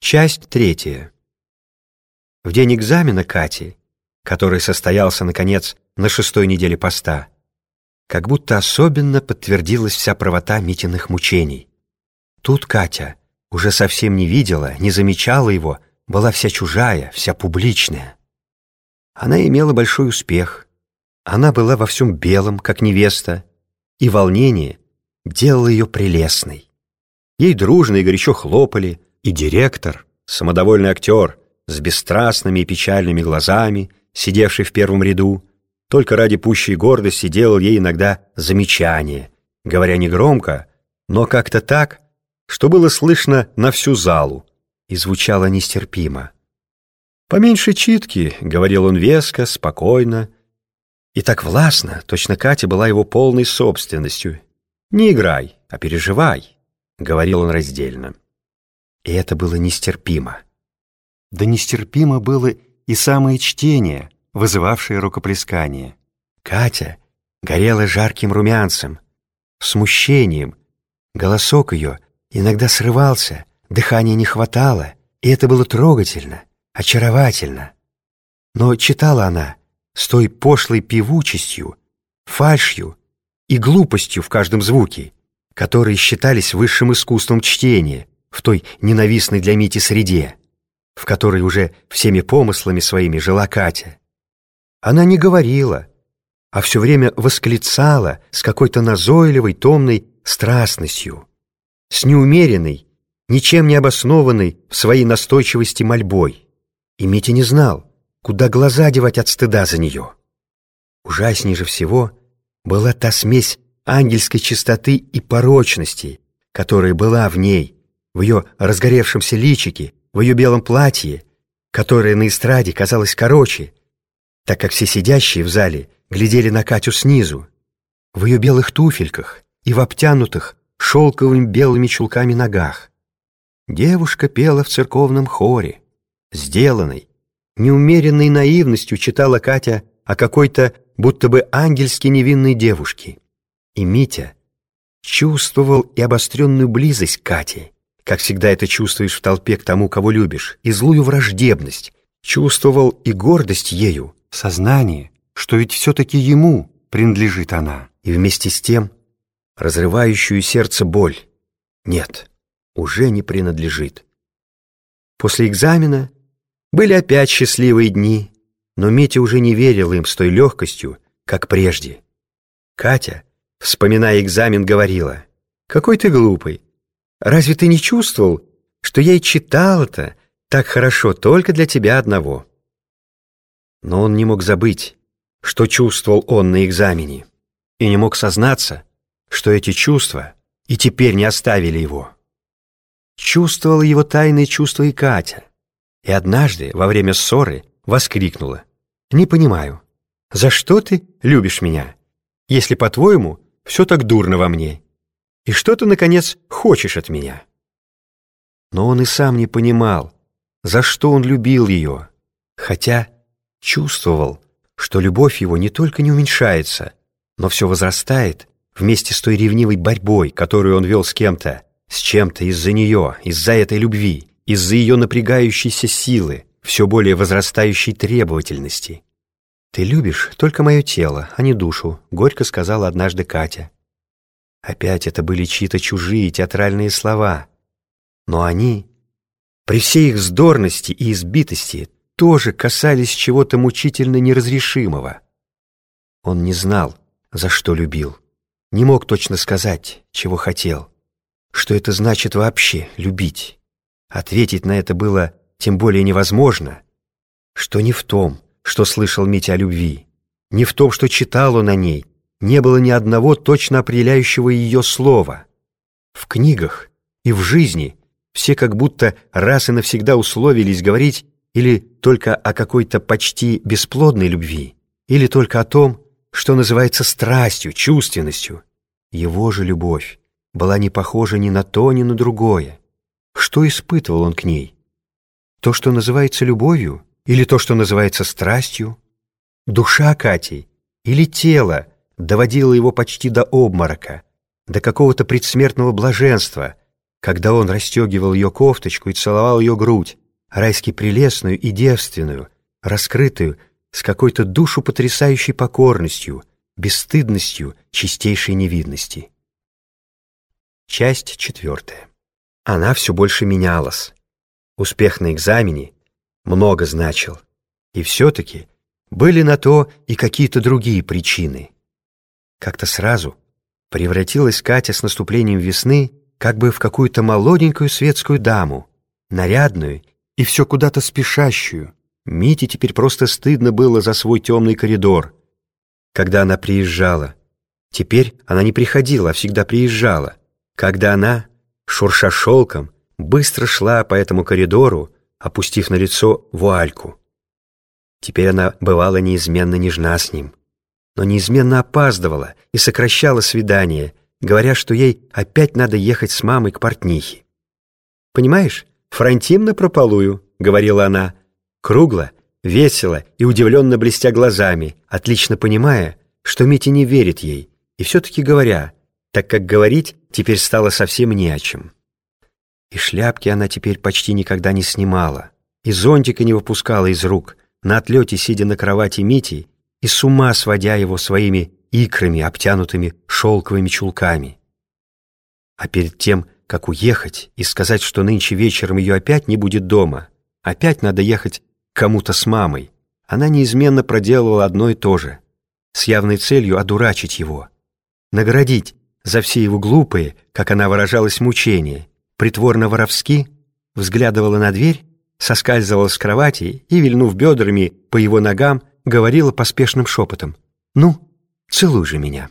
Часть третья. В день экзамена Кати, который состоялся, наконец, на шестой неделе поста, как будто особенно подтвердилась вся правота Митиных мучений. Тут Катя уже совсем не видела, не замечала его, была вся чужая, вся публичная. Она имела большой успех. Она была во всем белом, как невеста, и волнение делало ее прелестной. Ей дружно и горячо хлопали, и директор, самодовольный актер, с бесстрастными и печальными глазами, сидевший в первом ряду, только ради пущей гордости делал ей иногда замечания, говоря негромко, но как-то так, что было слышно на всю залу и звучало нестерпимо. «Поменьше читки», — говорил он веско, спокойно, и так властно, точно Катя была его полной собственностью. «Не играй, а переживай», — говорил он раздельно. И это было нестерпимо. Да нестерпимо было и самое чтение, вызывавшее рукоплескание. Катя горела жарким румянцем, смущением. Голосок ее иногда срывался, дыхания не хватало, и это было трогательно, очаровательно. Но читала она с той пошлой певучестью, фальшью и глупостью в каждом звуке, которые считались высшим искусством чтения в той ненавистной для Мити среде в которой уже всеми помыслами своими жила Катя. Она не говорила, а все время восклицала с какой-то назойливой, томной страстностью, с неумеренной, ничем не обоснованной в своей настойчивости мольбой. И Митя не знал, куда глаза девать от стыда за нее. Ужаснее же всего была та смесь ангельской чистоты и порочности, которая была в ней, в ее разгоревшемся личике, в ее белом платье, которое на эстраде казалось короче, так как все сидящие в зале глядели на Катю снизу, в ее белых туфельках и в обтянутых шелковыми белыми чулками ногах. Девушка пела в церковном хоре, сделанной, неумеренной наивностью читала Катя о какой-то будто бы ангельски невинной девушке. И Митя чувствовал и обостренную близость Кати, как всегда это чувствуешь в толпе к тому, кого любишь, и злую враждебность, чувствовал и гордость ею, сознание, что ведь все-таки ему принадлежит она, и вместе с тем разрывающую сердце боль. Нет, уже не принадлежит. После экзамена были опять счастливые дни, но Митя уже не верил им с той легкостью, как прежде. Катя, вспоминая экзамен, говорила, «Какой ты глупый, Разве ты не чувствовал, что я и читал это так хорошо только для тебя одного?» Но он не мог забыть, что чувствовал он на экзамене, и не мог сознаться, что эти чувства и теперь не оставили его. Чувствовала его тайные чувства и Катя, и однажды во время ссоры воскликнула. «Не понимаю, за что ты любишь меня, если, по-твоему, все так дурно во мне и что ты, наконец, хочешь от меня?» Но он и сам не понимал, за что он любил ее, хотя чувствовал, что любовь его не только не уменьшается, но все возрастает вместе с той ревнивой борьбой, которую он вел с кем-то, с чем-то из-за нее, из-за этой любви, из-за ее напрягающейся силы, все более возрастающей требовательности. «Ты любишь только мое тело, а не душу», — горько сказала однажды Катя. Опять это были чьи-то чужие театральные слова. Но они, при всей их вздорности и избитости, тоже касались чего-то мучительно неразрешимого. Он не знал, за что любил, не мог точно сказать, чего хотел, что это значит вообще любить. Ответить на это было тем более невозможно, что не в том, что слышал Митя о любви, не в том, что читал он о ней, не было ни одного точно определяющего ее слова. В книгах и в жизни все как будто раз и навсегда условились говорить или только о какой-то почти бесплодной любви, или только о том, что называется страстью, чувственностью. Его же любовь была не похожа ни на то, ни на другое. Что испытывал он к ней? То, что называется любовью, или то, что называется страстью? Душа Кати или тело, доводила его почти до обморока, до какого-то предсмертного блаженства, когда он расстегивал ее кофточку и целовал ее грудь, райски прелестную и девственную, раскрытую, с какой-то душу потрясающей покорностью, бесстыдностью чистейшей невидности. Часть четвертая. Она все больше менялась. Успех на экзамене много значил. И все-таки были на то и какие-то другие причины. Как-то сразу превратилась Катя с наступлением весны как бы в какую-то молоденькую светскую даму, нарядную и все куда-то спешащую. Мите теперь просто стыдно было за свой темный коридор, когда она приезжала. Теперь она не приходила, а всегда приезжала. Когда она, шурша шелком, быстро шла по этому коридору, опустив на лицо вуальку. Теперь она бывала неизменно нежна с ним, но неизменно опаздывала и сокращала свидание, говоря, что ей опять надо ехать с мамой к портнихе. «Понимаешь, франтим напропалую», — говорила она, кругло, весело и удивленно блестя глазами, отлично понимая, что Митя не верит ей, и все-таки говоря, так как говорить теперь стало совсем не о чем. И шляпки она теперь почти никогда не снимала, и зонтика не выпускала из рук, на отлете сидя на кровати Мити и с ума сводя его своими икрами, обтянутыми шелковыми чулками. А перед тем, как уехать и сказать, что нынче вечером ее опять не будет дома, опять надо ехать кому-то с мамой, она неизменно проделывала одно и то же, с явной целью одурачить его, наградить за все его глупые, как она выражалась, мучения, притворно-воровски, взглядывала на дверь, соскальзывала с кровати и, вильнув бедрами по его ногам, говорила поспешным шепотом «Ну, Целуй же меня».